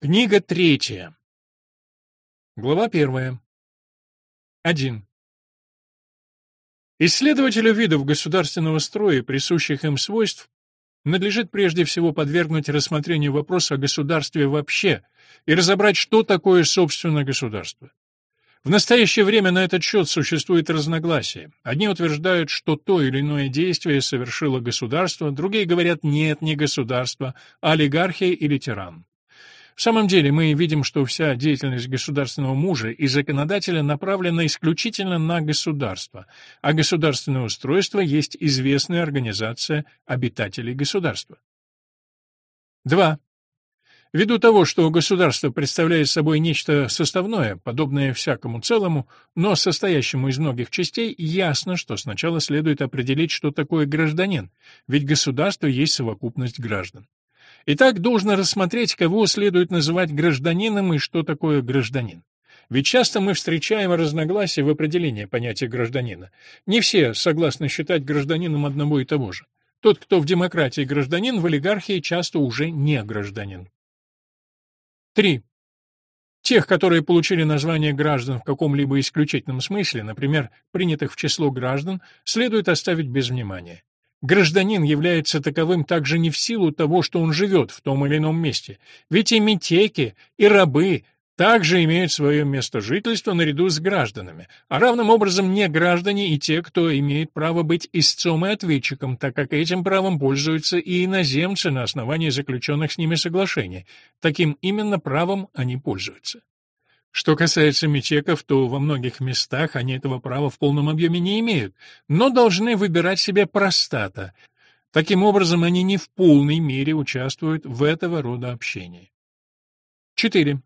Книга третья. Глава первая. 1. Исследователю видов государственного строя и присущих им свойств надлежит прежде всего подвергнуть рассмотрению вопроса о государстве вообще и разобрать, что такое собственно государство. В настоящее время на этот счет существует разногласие. Одни утверждают, что то или иное действие совершило государство, другие говорят «нет, не государство, а олигархия или тиран». В самом деле мы видим, что вся деятельность государственного мужа и законодателя направлена исключительно на государство, а государственное устройство есть известная организация обитателей государства. 2. Ввиду того, что государство представляет собой нечто составное, подобное всякому целому, но состоящему из многих частей, ясно, что сначала следует определить, что такое гражданин, ведь государство есть совокупность граждан. Итак, должно рассмотреть, кого следует называть гражданином и что такое гражданин. Ведь часто мы встречаем разногласия в определении понятия гражданина. Не все согласны считать гражданином одного и того же. Тот, кто в демократии гражданин, в олигархии часто уже не гражданин. 3. Тех, которые получили название граждан в каком-либо исключительном смысле, например, принятых в число граждан, следует оставить без внимания. Гражданин является таковым также не в силу того, что он живет в том или ином месте, ведь и метеки, и рабы также имеют свое место жительства наряду с гражданами, а равным образом не граждане и те, кто имеет право быть истцом и ответчиком, так как этим правом пользуются и иноземцы на основании заключенных с ними соглашений. Таким именно правом они пользуются. Что касается мечеков, то во многих местах они этого права в полном объеме не имеют, но должны выбирать себе простата. Таким образом, они не в полной мере участвуют в этого рода общении. 4.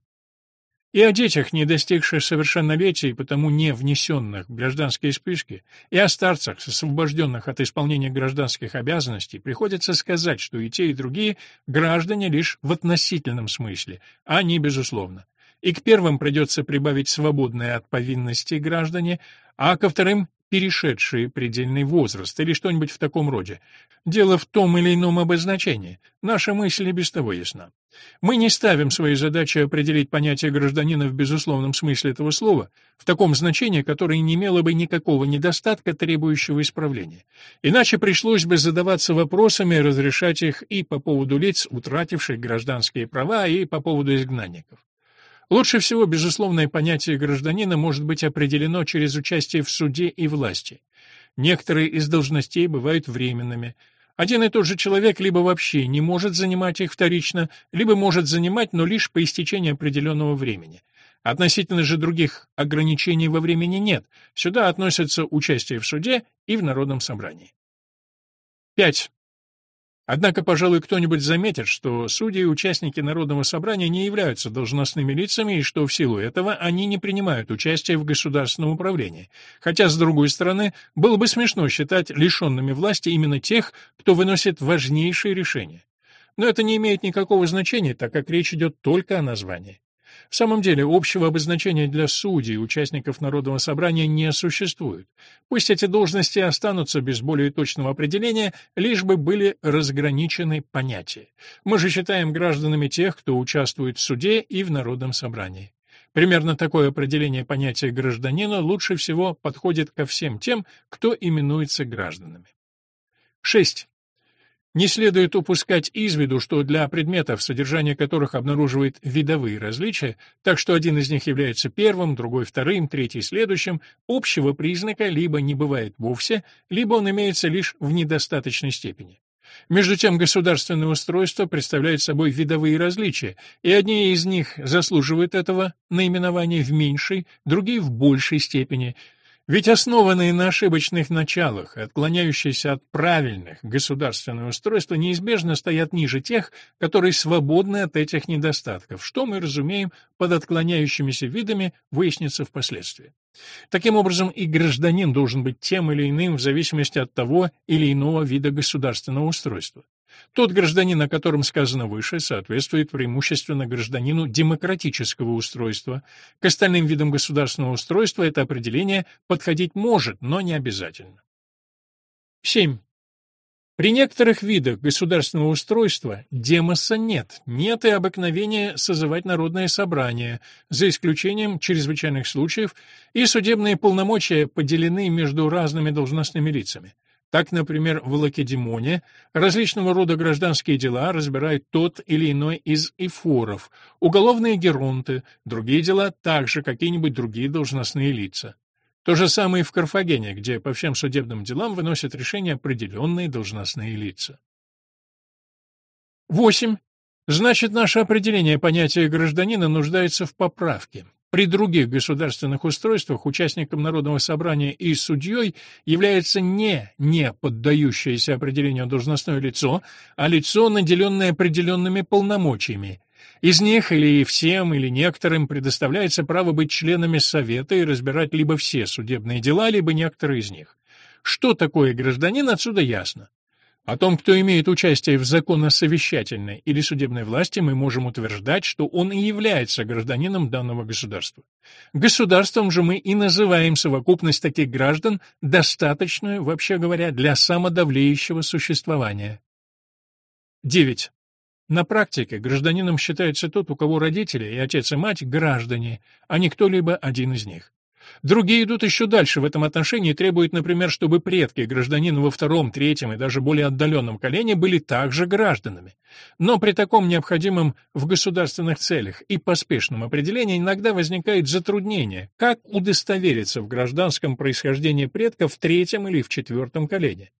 И о детях, не достигших совершеннолетия и потому не внесенных в гражданские списки, и о старцах, освобожденных от исполнения гражданских обязанностей, приходится сказать, что и те, и другие граждане лишь в относительном смысле, а не безусловно и к первым придется прибавить свободные от повинностей граждане, а ко вторым — перешедшие предельный возраст или что-нибудь в таком роде. Дело в том или ином обозначении. Наша мысль и без того ясна. Мы не ставим своей задачей определить понятие гражданина в безусловном смысле этого слова, в таком значении, которое не имело бы никакого недостатка, требующего исправления. Иначе пришлось бы задаваться вопросами и разрешать их и по поводу лиц, утративших гражданские права, и по поводу изгнанников. Лучше всего безусловное понятие гражданина может быть определено через участие в суде и власти. Некоторые из должностей бывают временными. Один и тот же человек либо вообще не может занимать их вторично, либо может занимать, но лишь по истечении определенного времени. Относительно же других ограничений во времени нет. Сюда относятся участие в суде и в народном собрании. 5. Однако, пожалуй, кто-нибудь заметит, что судьи и участники Народного собрания не являются должностными лицами и что в силу этого они не принимают участия в государственном управлении. Хотя, с другой стороны, было бы смешно считать лишенными власти именно тех, кто выносит важнейшие решения. Но это не имеет никакого значения, так как речь идет только о названии. В самом деле, общего обозначения для судей участников Народного собрания не существует. Пусть эти должности останутся без более точного определения, лишь бы были разграничены понятия. Мы же считаем гражданами тех, кто участвует в суде и в Народном собрании. Примерно такое определение понятия гражданина лучше всего подходит ко всем тем, кто именуется гражданами. 6. Не следует упускать из виду, что для предметов, содержание которых обнаруживает видовые различия, так что один из них является первым, другой вторым, третий следующим, общего признака либо не бывает вовсе, либо он имеется лишь в недостаточной степени. Между тем, государственное устройство представляет собой видовые различия, и одни из них заслуживают этого наименования в меньшей, другие в большей степени – ведь основанные на ошибочных началах, отклоняющиеся от правильных государственного устройства, неизбежно стоят ниже тех, которые свободны от этих недостатков, что мы разумеем под отклоняющимися видами выяснится впоследствии. Таким образом, и гражданин должен быть тем или иным в зависимости от того или иного вида государственного устройства. Тот гражданин, о котором сказано выше, соответствует преимущественно гражданину демократического устройства. К остальным видам государственного устройства это определение подходить может, но не обязательно. 7. При некоторых видах государственного устройства демоса нет, нет и обыкновения созывать народное собрание, за исключением чрезвычайных случаев, и судебные полномочия поделены между разными должностными лицами. Так, например, в Лакедемоне различного рода гражданские дела разбирает тот или иной из эфоров, уголовные геронты, другие дела также какие-нибудь другие должностные лица. То же самое и в Карфагене, где по всем судебным делам выносят решения определенные должностные лица. 8. Значит, наше определение понятия гражданина нуждается в поправке. При других государственных устройствах участником народного собрания и судьей является не не поддающееся определению должностное лицо, а лицо, наделенное определенными полномочиями, из них или всем, или некоторым предоставляется право быть членами Совета и разбирать либо все судебные дела, либо некоторые из них. Что такое гражданин, отсюда ясно. О том, кто имеет участие в законосовещательной или судебной власти, мы можем утверждать, что он и является гражданином данного государства. Государством же мы и называем совокупность таких граждан, достаточную, вообще говоря, для самодавлеющего существования. 9. На практике гражданином считается тот, у кого родители и отец и мать граждане, а не кто-либо один из них. Другие идут еще дальше в этом отношении и требуют, например, чтобы предки гражданина во втором, третьем и даже более отдаленном колене были также гражданами. Но при таком необходимом в государственных целях и поспешном определении иногда возникает затруднение, как удостовериться в гражданском происхождении предков в третьем или в четвертом колене.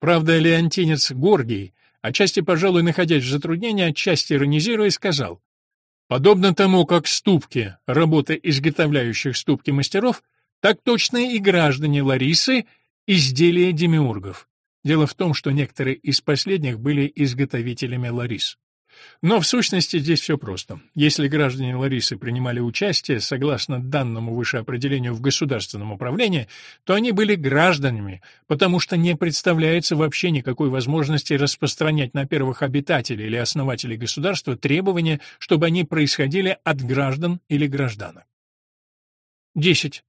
Правда, леонтинец Горгий отчасти, пожалуй, находясь в затруднении, отчасти иронизируя, сказал, «Подобно тому, как ступки, работы изготовляющих ступки мастеров, так точно и граждане Ларисы — изделия демиургов. Дело в том, что некоторые из последних были изготовителями Ларис. Но в сущности здесь все просто. Если граждане Ларисы принимали участие, согласно данному выше определению в государственном управлении, то они были гражданами, потому что не представляется вообще никакой возможности распространять на первых обитателей или основателей государства требования, чтобы они происходили от граждан или гражданок. 10.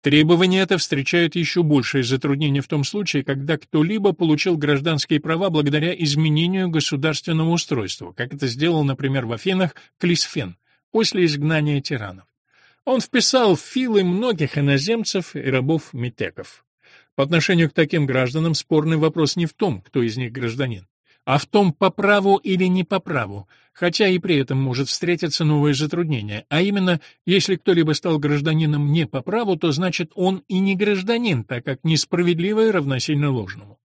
Требование это встречает еще большее затруднение в том случае, когда кто-либо получил гражданские права благодаря изменению государственного устройства, как это сделал, например, в Афинах Клисфен после изгнания тиранов. Он вписал в филы многих иноземцев и рабов-метеков. По отношению к таким гражданам спорный вопрос не в том, кто из них гражданин а в том, по праву или не по праву, хотя и при этом может встретиться новое затруднение, а именно, если кто-либо стал гражданином не по праву, то значит он и не гражданин, так как несправедливое равносильно ложному.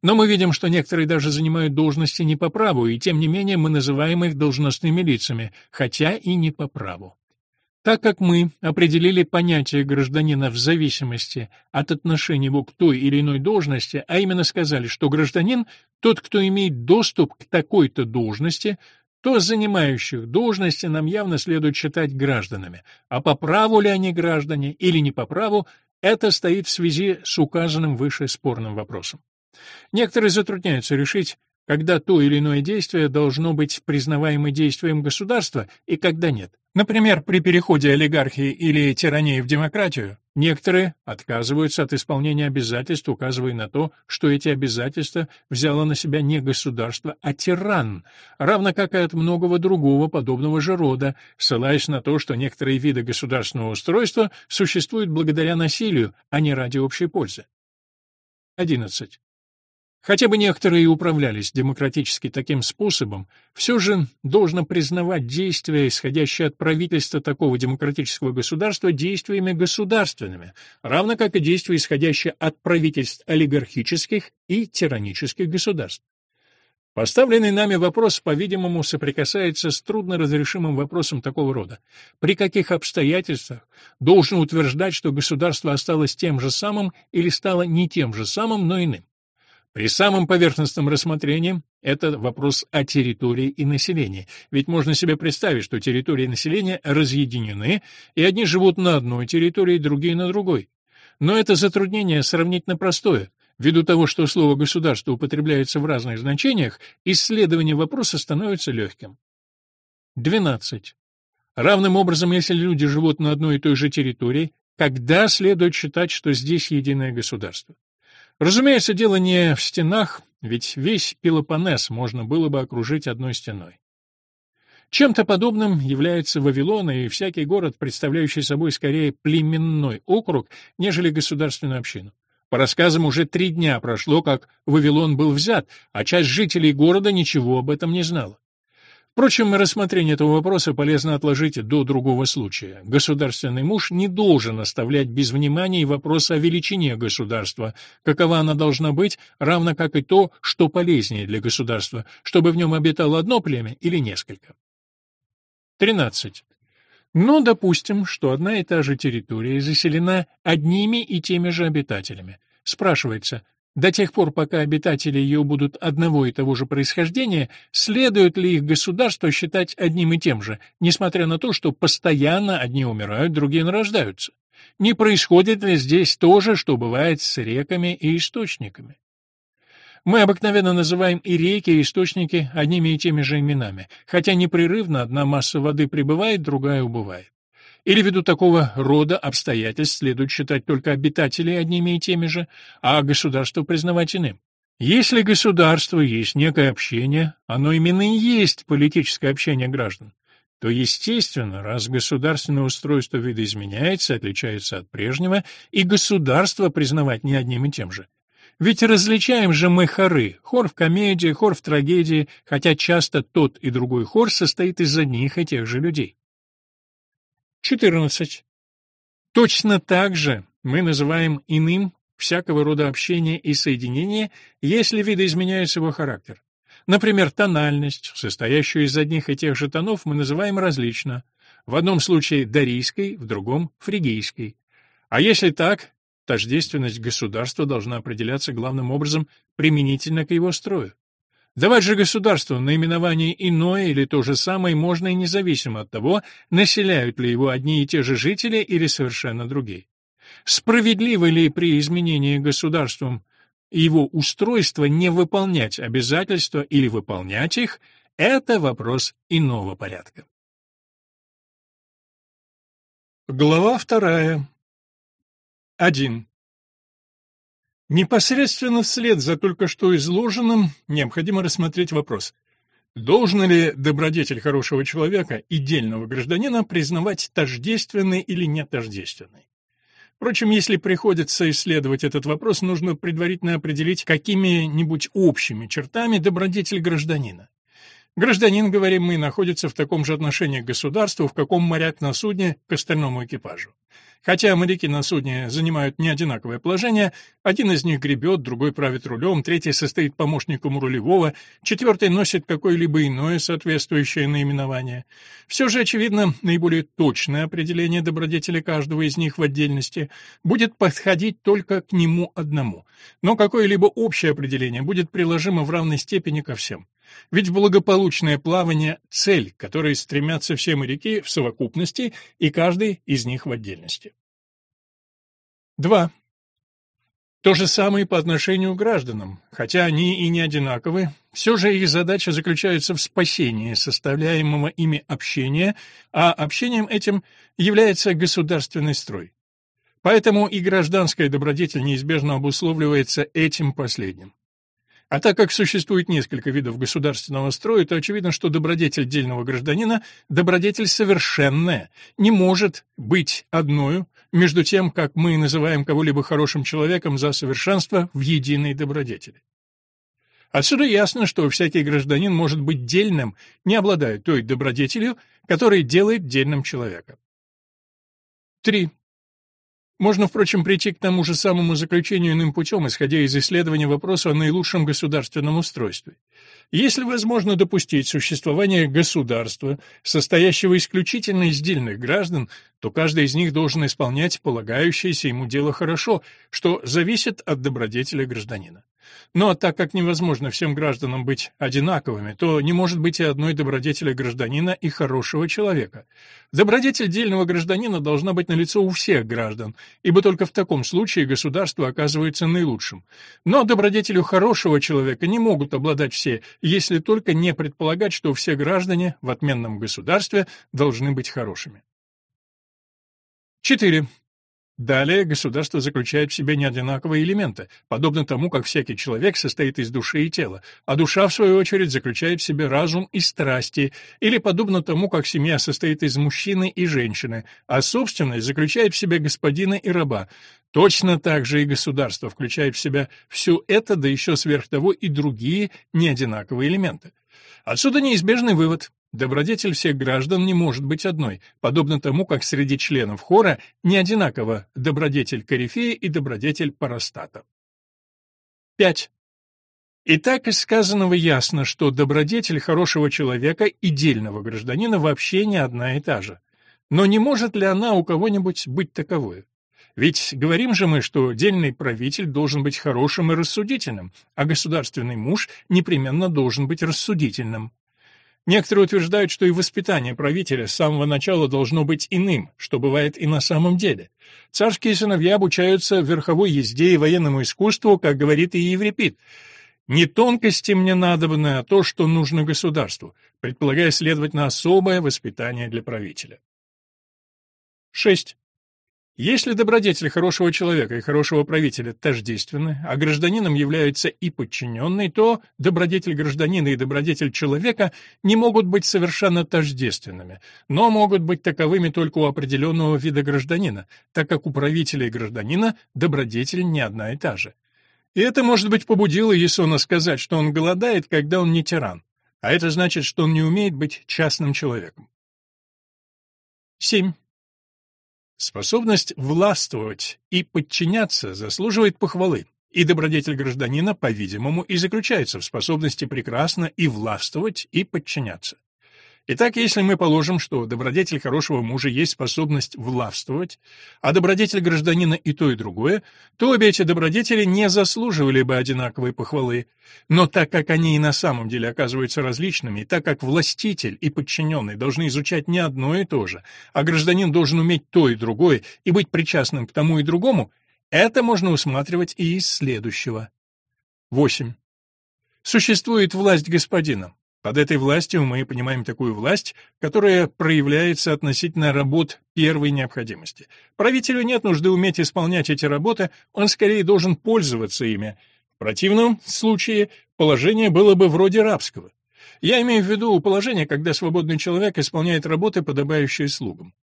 Но мы видим, что некоторые даже занимают должности не по праву, и тем не менее мы называем их должностными лицами, хотя и не по праву. Так как мы определили понятие гражданина в зависимости от отношения его к той или иной должности, а именно сказали, что гражданин — тот, кто имеет доступ к такой-то должности, то занимающих должности нам явно следует считать гражданами, а по праву ли они граждане или не по праву, это стоит в связи с указанным выше спорным вопросом. Некоторые затрудняются решить, когда то или иное действие должно быть признаваемо действием государства и когда нет. Например, при переходе олигархии или тирании в демократию, некоторые отказываются от исполнения обязательств, указывая на то, что эти обязательства взяло на себя не государство, а тиран, равно как и от многого другого подобного же рода, ссылаясь на то, что некоторые виды государственного устройства существуют благодаря насилию, а не ради общей пользы. 11. Хотя бы некоторые и управлялись демократически таким способом, все же должно признавать действия, исходящие от правительства такого демократического государства, действиями государственными, равно как и действия, исходящие от правительств олигархических и тиранических государств. Поставленный нами вопрос, по-видимому, соприкасается с трудноразрешимым вопросом такого рода. При каких обстоятельствах должен утверждать, что государство осталось тем же самым или стало не тем же самым, но иным? При самом поверхностном рассмотрении это вопрос о территории и населении, ведь можно себе представить, что территории и население разъединены, и одни живут на одной территории, другие на другой. Но это затруднение сравнительно простое. Ввиду того, что слово «государство» употребляется в разных значениях, исследование вопроса становится легким. 12. Равным образом, если люди живут на одной и той же территории, когда следует считать, что здесь единое государство? Разумеется, дело не в стенах, ведь весь Пелопоннес можно было бы окружить одной стеной. Чем-то подобным является Вавилон и всякий город, представляющий собой скорее племенной округ, нежели государственную общину. По рассказам, уже три дня прошло, как Вавилон был взят, а часть жителей города ничего об этом не знала. Впрочем, рассмотрение этого вопроса полезно отложить до другого случая. Государственный муж не должен оставлять без внимания вопрос о величине государства, какова она должна быть, равно как и то, что полезнее для государства, чтобы в нем обитало одно племя или несколько. 13. Но допустим, что одна и та же территория заселена одними и теми же обитателями. Спрашивается, до тех пор, пока обитатели ее будут одного и того же происхождения, следует ли их государство считать одним и тем же, несмотря на то, что постоянно одни умирают, другие нарождаются? Не происходит ли здесь то же, что бывает с реками и источниками? Мы обыкновенно называем и реки, и источники одними и теми же именами, хотя непрерывно одна масса воды прибывает, другая убывает. Или ввиду такого рода обстоятельств следует считать только обитателей одними и теми же, а государство признавать иным. Если государство есть некое общение, оно именно и есть политическое общение граждан, то, естественно, раз государственное устройство видоизменяется, отличается от прежнего, и государство признавать не одним и тем же. Ведь различаем же мы хоры, хор в комедии, хор в трагедии, хотя часто тот и другой хор состоит из одних и тех же людей. 14. Точно так же мы называем иным всякого рода общение и соединение, если видоизменяется его характер. Например, тональность, состоящую из одних и тех же тонов, мы называем различно. В одном случае дарийской, в другом — фригийской. А если так, тождественность государства должна определяться главным образом применительно к его строю. Давать же государству наименование иное или то же самое можно и независимо от того, населяют ли его одни и те же жители или совершенно другие. Справедливо ли при изменении государством его устройства не выполнять обязательства или выполнять их – это вопрос иного порядка. Глава вторая. 1. Непосредственно вслед за только что изложенным необходимо рассмотреть вопрос. Должен ли добродетель хорошего человека и дельного гражданина признавать тождественной или нетождественной? Впрочем, если приходится исследовать этот вопрос, нужно предварительно определить какими-нибудь общими чертами добродетель гражданина. Гражданин, говорим мы, находится в таком же отношении к государству, в каком моряк на судне к остальному экипажу. Хотя моряки на судне занимают не одинаковое положение, один из них гребет, другой правит рулем, третий состоит помощником рулевого, четвертый носит какое-либо иное соответствующее наименование. Все же, очевидно, наиболее точное определение добродетели каждого из них в отдельности будет подходить только к нему одному, но какое-либо общее определение будет приложимо в равной степени ко всем. Ведь благополучное плавание — цель, к которой стремятся все моряки в совокупности и каждый из них в отдельности. 2. То же самое по отношению к гражданам. Хотя они и не одинаковы, все же их задача заключается в спасении составляемого ими общения, а общением этим является государственный строй. Поэтому и гражданская добродетель неизбежно обусловливается этим последним. А так как существует несколько видов государственного строя, то очевидно, что добродетель дельного гражданина, добродетель совершенная, не может быть одною, между тем, как мы называем кого-либо хорошим человеком за совершенство в единой добродетели. Отсюда ясно, что всякий гражданин может быть дельным, не обладая той добродетелью, которая делает дельным человека. 3. Можно, впрочем, прийти к тому же самому заключению иным путем, исходя из исследования вопроса о наилучшем государственном устройстве. Если возможно допустить существование государства, состоящего исключительно из дельных граждан, то каждый из них должен исполнять полагающееся ему дело хорошо, что зависит от добродетеля гражданина. Но так как невозможно всем гражданам быть одинаковыми, то не может быть и одной добродетели гражданина и хорошего человека. Добродетель дельного гражданина должна быть налицо у всех граждан, ибо только в таком случае государство оказывается наилучшим. Но добродетелю хорошего человека не могут обладать все, если только не предполагать, что все граждане в отменном государстве должны быть хорошими. 4. Далее государство заключает в себе неодинаковые элементы, подобно тому, как всякий человек состоит из души и тела, а душа, в свою очередь, заключает в себе разум и страсти, или подобно тому, как семья состоит из мужчины и женщины, а собственность заключает в себе господина и раба. Точно так же и государство включает в себя все это, да еще сверх того и другие неодинаковые элементы. Отсюда неизбежный вывод. Добродетель всех граждан не может быть одной, подобно тому, как среди членов хора не одинаково добродетель корифея и добродетель парастата. 5. Итак, из сказанного ясно, что добродетель хорошего человека и дельного гражданина вообще не одна и та же. Но не может ли она у кого-нибудь быть таковой? Ведь говорим же мы, что дельный правитель должен быть хорошим и рассудительным, а государственный муж непременно должен быть рассудительным. Некоторые утверждают, что и воспитание правителя с самого начала должно быть иным, что бывает и на самом деле. Царские сыновья обучаются верховой езде и военному искусству, как говорит и Еврипид. Не тонкости мне надобны, а то, что нужно государству, предполагая следовать на особое воспитание для правителя. 6. Если добродетель хорошего человека и хорошего правителя тождественны, а гражданином являются и подчиненный, то добродетель гражданина и добродетель человека не могут быть совершенно тождественными, но могут быть таковыми только у определенного вида гражданина, так как у правителя и гражданина добродетель не одна и та же. И это, может быть, побудило Есона сказать, что он голодает, когда он не тиран, а это значит, что он не умеет быть частным человеком. 7. Способность властвовать и подчиняться заслуживает похвалы, и добродетель гражданина, по-видимому, и заключается в способности прекрасно и властвовать, и подчиняться. Итак, если мы положим, что добродетель хорошего мужа есть способность властвовать, а добродетель гражданина и то, и другое, то обе эти добродетели не заслуживали бы одинаковой похвалы. Но так как они и на самом деле оказываются различными, так как властитель и подчиненный должны изучать не одно и то же, а гражданин должен уметь то и другое и быть причастным к тому и другому, это можно усматривать и из следующего. 8. Существует власть господина. Под этой властью мы понимаем такую власть, которая проявляется относительно работ первой необходимости. Правителю нет нужды уметь исполнять эти работы, он скорее должен пользоваться ими. В противном случае положение было бы вроде рабского. Я имею в виду положение, когда свободный человек исполняет работы, подобающие слугам.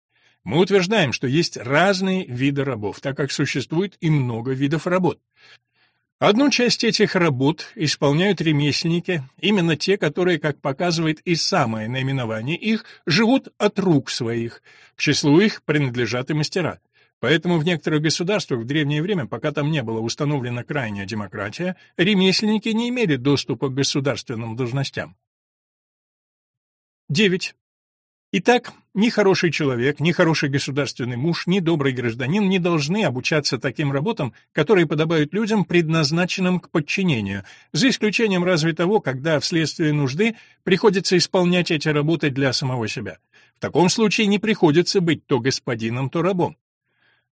Мы утверждаем, что есть разные виды рабов, так как существует и много видов работ. Одну часть этих работ исполняют ремесленники, именно те, которые, как показывает и самое наименование их, живут от рук своих. К числу их принадлежат и мастера. Поэтому в некоторых государствах в древнее время, пока там не была установлена крайняя демократия, ремесленники не имели доступа к государственным должностям. 9. Итак, ни хороший человек, ни хороший государственный муж, ни добрый гражданин не должны обучаться таким работам, которые подобают людям, предназначенным к подчинению, за исключением разве того, когда вследствие нужды приходится исполнять эти работы для самого себя. В таком случае не приходится быть то господином, то рабом.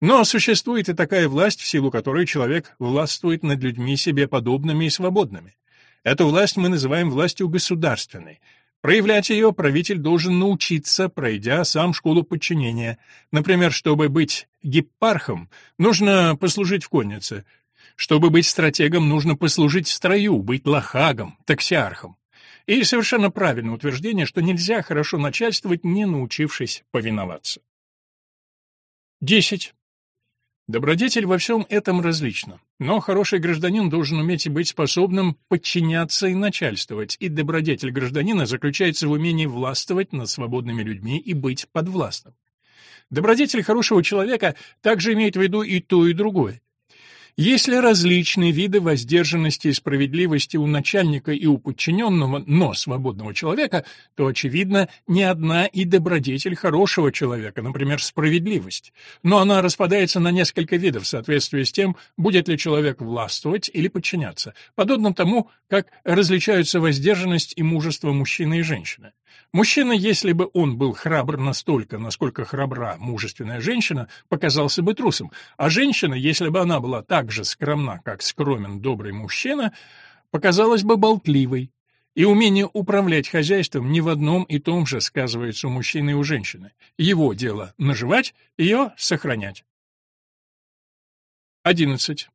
Но существует и такая власть, в силу которой человек властвует над людьми себе подобными и свободными. Эту власть мы называем властью государственной — Проявлять ее правитель должен научиться, пройдя сам школу подчинения. Например, чтобы быть гиппархом, нужно послужить в коннице. Чтобы быть стратегом, нужно послужить в строю, быть лохагом, таксиархом. И совершенно правильное утверждение, что нельзя хорошо начальствовать, не научившись повиноваться. 10. Добродетель во всем этом различна, но хороший гражданин должен уметь и быть способным подчиняться и начальствовать, и добродетель гражданина заключается в умении властвовать над свободными людьми и быть подвластным. Добродетель хорошего человека также имеет в виду и то, и другое. Если различные виды воздержанности и справедливости у начальника и у подчиненного, но свободного человека, то, очевидно, не одна и добродетель хорошего человека, например, справедливость. Но она распадается на несколько видов в соответствии с тем, будет ли человек властвовать или подчиняться, подобно тому, как различаются воздержанность и мужество мужчины и женщины. Мужчина, если бы он был храбр настолько, насколько храбра мужественная женщина, показался бы трусом, а женщина, если бы она была так же скромна, как скромен добрый мужчина, показалась бы болтливой. И умение управлять хозяйством не в одном и том же сказывается у мужчины и у женщины. Его дело — наживать, ее — сохранять. 11.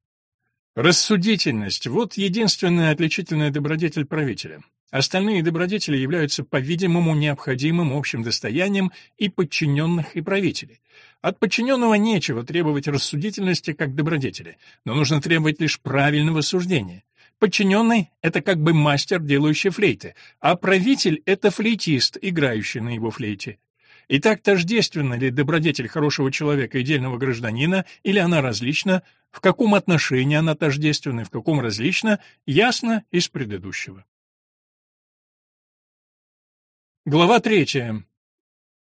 Рассудительность – вот единственная отличительная добродетель правителя. Остальные добродетели являются, по-видимому, необходимым общим достоянием и подчиненных, и правителей. От подчиненного нечего требовать рассудительности как добродетели, но нужно требовать лишь правильного суждения. Подчиненный — это как бы мастер, делающий флейты, а правитель — это флейтист, играющий на его флейте. Итак, тождественна ли добродетель хорошего человека и дельного гражданина, или она различна, в каком отношении она тождественна и в каком различна, ясно из предыдущего. Глава третья.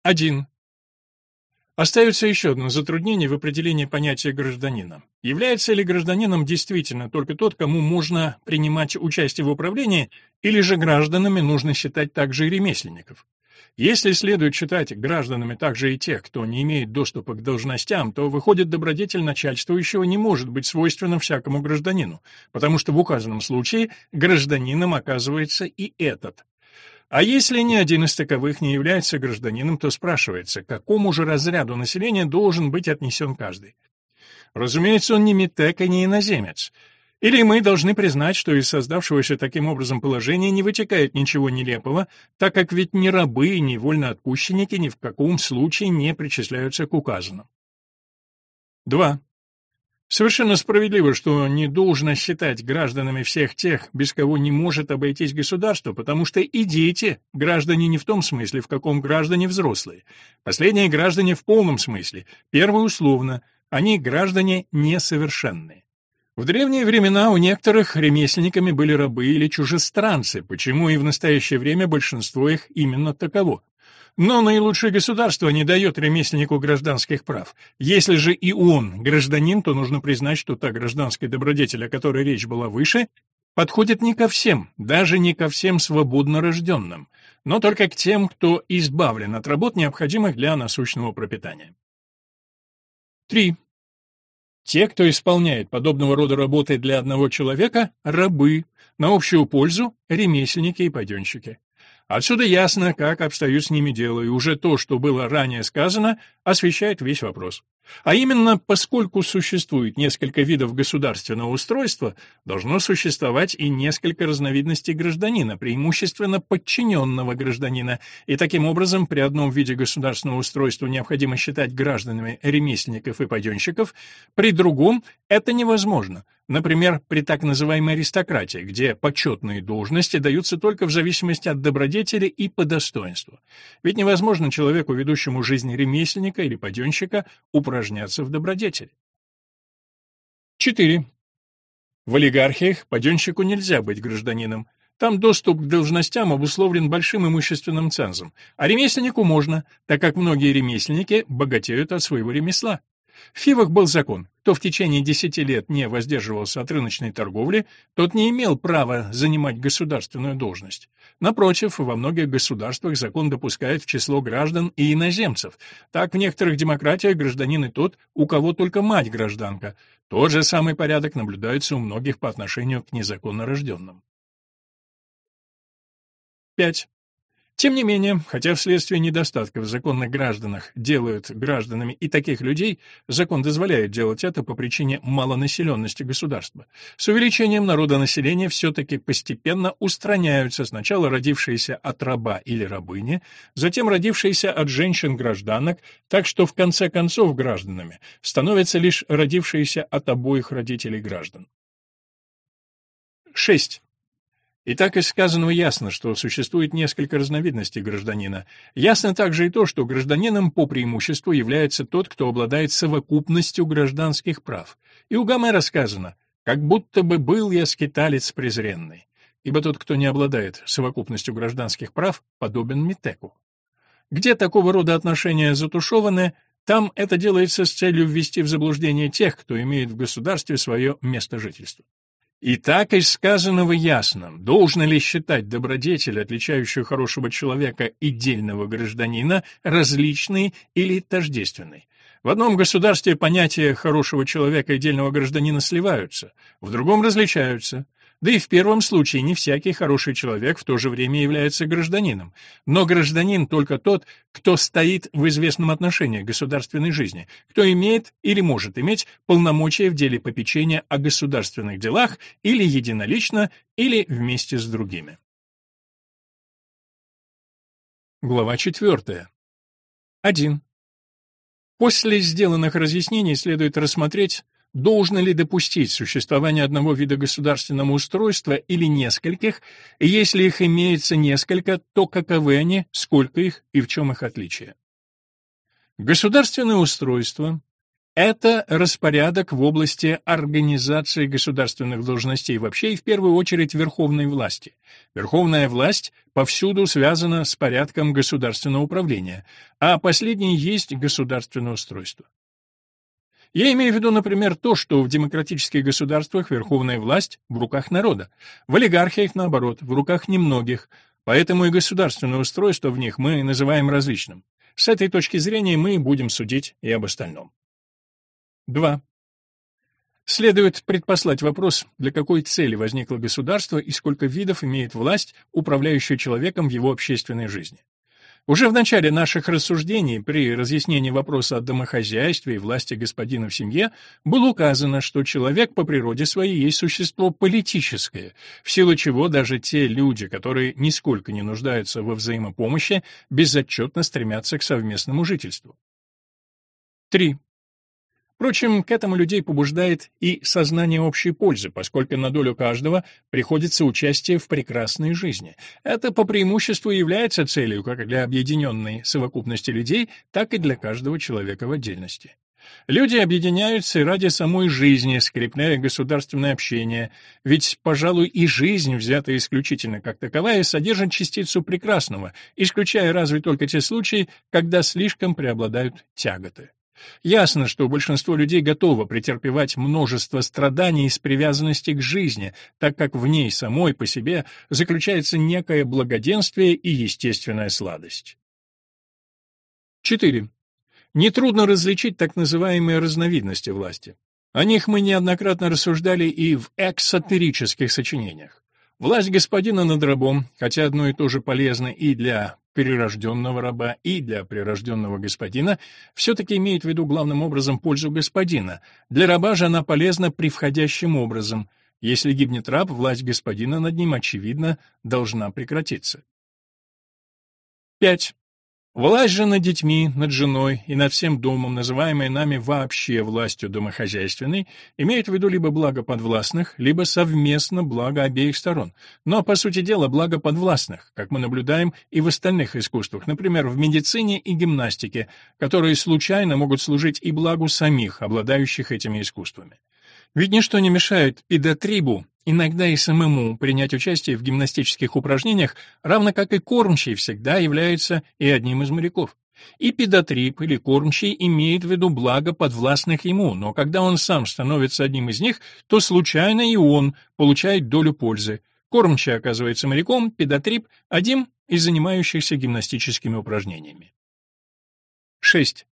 1. Остается еще одно затруднение в определении понятия гражданина. Является ли гражданином действительно только тот, кому можно принимать участие в управлении, или же гражданами нужно считать также и ремесленников? Если следует считать гражданами также и тех, кто не имеет доступа к должностям, то выходит добродетель начальствующего не может быть свойственна всякому гражданину, потому что в указанном случае гражданином оказывается и этот. А если ни один из таковых не является гражданином, то спрашивается, к какому же разряду населения должен быть отнесен каждый. Разумеется, он не метек и не иноземец. Или мы должны признать, что из создавшегося таким образом положения не вытекает ничего нелепого, так как ведь ни рабы и ни вольноотпущенники ни в каком случае не причисляются к указанным. 2. Совершенно справедливо, что не должно считать гражданами всех тех, без кого не может обойтись государство, потому что и дети – граждане не в том смысле, в каком граждане взрослые. Последние граждане в полном смысле, первые условно, они граждане несовершенные. В древние времена у некоторых ремесленниками были рабы или чужестранцы, почему и в настоящее время большинство их именно таково. Но наилучшее государство не дает ремесленнику гражданских прав. Если же и он гражданин, то нужно признать, что та гражданская добродетель, о которой речь была выше, подходит не ко всем, даже не ко всем свободно рожденным, но только к тем, кто избавлен от работ, необходимых для насущного пропитания. 3. Те, кто исполняет подобного рода работы для одного человека – рабы, на общую пользу – ремесленники и паденщики. Отсюда ясно, как обстоят с ними дела, и уже то, что было ранее сказано, освещает весь вопрос. А именно, поскольку существует несколько видов государственного устройства, должно существовать и несколько разновидностей гражданина, преимущественно подчиненного гражданина, и таким образом при одном виде государственного устройства необходимо считать гражданами ремесленников и паденщиков, при другом это невозможно, например, при так называемой аристократии, где почетные должности даются только в зависимости от добродетели и по достоинству. Ведь невозможно человеку, ведущему жизнь ремесленника или паденщика, упражняться в добродетели. 4. В олигархиях паденщику нельзя быть гражданином. Там доступ к должностям обусловлен большим имущественным цензом, а ремесленнику можно, так как многие ремесленники богатеют от своего ремесла. В Фивах был закон. Кто в течение десяти лет не воздерживался от рыночной торговли, тот не имел права занимать государственную должность. Напротив, во многих государствах закон допускает в число граждан и иноземцев. Так в некоторых демократиях гражданин и тот, у кого только мать гражданка. Тот же самый порядок наблюдается у многих по отношению к незаконно рожденным. 5. Тем не менее, хотя вследствие недостатка в законных гражданах делают гражданами и таких людей, закон дозволяет делать это по причине малонаселенности государства. С увеличением народонаселения все-таки постепенно устраняются сначала родившиеся от раба или рабыни, затем родившиеся от женщин-гражданок, так что в конце концов гражданами становятся лишь родившиеся от обоих родителей граждан. 6. Итак, из сказанного ясно, что существует несколько разновидностей гражданина. Ясно также и то, что гражданином по преимуществу является тот, кто обладает совокупностью гражданских прав. И у Гомера сказано «как будто бы был я скиталец презренный», ибо тот, кто не обладает совокупностью гражданских прав, подобен Митеку. Где такого рода отношения затушеваны, там это делается с целью ввести в заблуждение тех, кто имеет в государстве свое место жительства. И так из сказанного ясно, должно ли считать добродетель, отличающую хорошего человека и дельного гражданина, различной или тождественной. В одном государстве понятия хорошего человека и дельного гражданина сливаются, в другом различаются. Да и в первом случае не всякий хороший человек в то же время является гражданином. Но гражданин только тот, кто стоит в известном отношении к государственной жизни, кто имеет или может иметь полномочия в деле попечения о государственных делах или единолично, или вместе с другими. Глава 4. 1. После сделанных разъяснений следует рассмотреть, должно ли допустить существование одного вида государственного устройства или нескольких, и если их имеется несколько, то каковы они, сколько их и в чем их отличие. Государственное устройство это распорядок в области организации государственных должностей вообще и в первую очередь верховной власти. Верховная власть повсюду связана с порядком государственного управления, а последнее есть государственное устройство. Я имею в виду, например, то, что в демократических государствах верховная власть в руках народа, в олигархиях, наоборот, в руках немногих, поэтому и государственное устройство в них мы называем различным. С этой точки зрения мы будем судить и об остальном. 2. Следует предпослать вопрос, для какой цели возникло государство и сколько видов имеет власть, управляющая человеком в его общественной жизни. Уже в начале наших рассуждений при разъяснении вопроса о домохозяйстве и власти господина в семье было указано, что человек по природе своей есть существо политическое, в силу чего даже те люди, которые нисколько не нуждаются во взаимопомощи, безотчетно стремятся к совместному жительству. 3. Впрочем, к этому людей побуждает и сознание общей пользы, поскольку на долю каждого приходится участие в прекрасной жизни. Это по преимуществу является целью как для объединенной совокупности людей, так и для каждого человека в отдельности. Люди объединяются ради самой жизни, скрепляя государственное общение, ведь, пожалуй, и жизнь, взятая исключительно как таковая, содержит частицу прекрасного, исключая разве только те случаи, когда слишком преобладают тяготы. Ясно, что большинство людей готово претерпевать множество страданий из привязанности к жизни, так как в ней самой по себе заключается некое благоденствие и естественная сладость. 4. Нетрудно различить так называемые разновидности власти. О них мы неоднократно рассуждали и в эксотерических сочинениях. Власть господина над рабом, хотя одно и то же полезно и для перерожденного раба и для прирожденного господина, все-таки имеет в виду главным образом пользу господина. Для раба же она полезна превходящим образом. Если гибнет раб, власть господина над ним, очевидно, должна прекратиться. 5. Власть же над детьми, над женой и над всем домом, называемая нами вообще властью домохозяйственной, имеет в виду либо благо подвластных, либо совместно благо обеих сторон. Но, по сути дела, благо подвластных, как мы наблюдаем и в остальных искусствах, например, в медицине и гимнастике, которые случайно могут служить и благу самих, обладающих этими искусствами. Ведь ничто не мешает педотрибу иногда и самому принять участие в гимнастических упражнениях, равно как и кормчий всегда является и одним из моряков. И педотрип или кормчий имеет в виду благо подвластных ему, но когда он сам становится одним из них, то случайно и он получает долю пользы. Кормчий оказывается моряком, педотрип – один из занимающихся гимнастическими упражнениями. 6.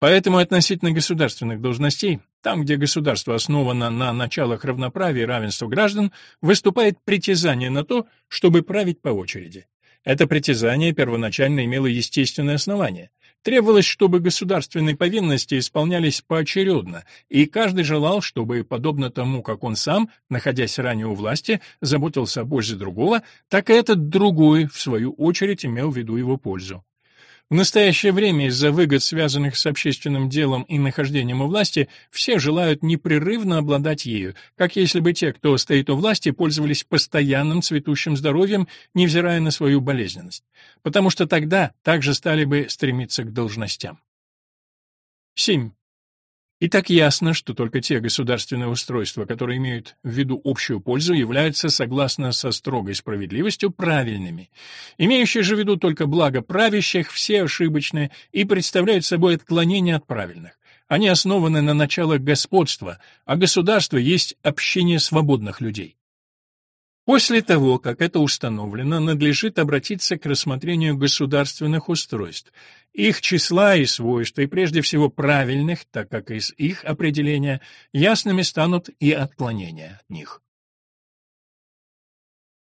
Поэтому относительно государственных должностей, там, где государство основано на началах равноправия и равенства граждан, выступает притязание на то, чтобы править по очереди. Это притязание первоначально имело естественное основание. Требовалось, чтобы государственные повинности исполнялись поочередно, и каждый желал, чтобы, подобно тому, как он сам, находясь ранее у власти, заботился о пользе другого, так и этот другой, в свою очередь, имел в виду его пользу. В настоящее время из-за выгод, связанных с общественным делом и нахождением у власти, все желают непрерывно обладать ею, как если бы те, кто стоит у власти, пользовались постоянным цветущим здоровьем, невзирая на свою болезненность. Потому что тогда также стали бы стремиться к должностям. 7. И так ясно, что только те государственные устройства, которые имеют в виду общую пользу, являются, согласно со строгой справедливостью, правильными. Имеющие же в виду только благо правящих, все ошибочные и представляют собой отклонение от правильных. Они основаны на началах господства, а государство есть общение свободных людей. После того, как это установлено, надлежит обратиться к рассмотрению государственных устройств, их числа и свойств, и прежде всего правильных, так как из их определения ясными станут и отклонения от них.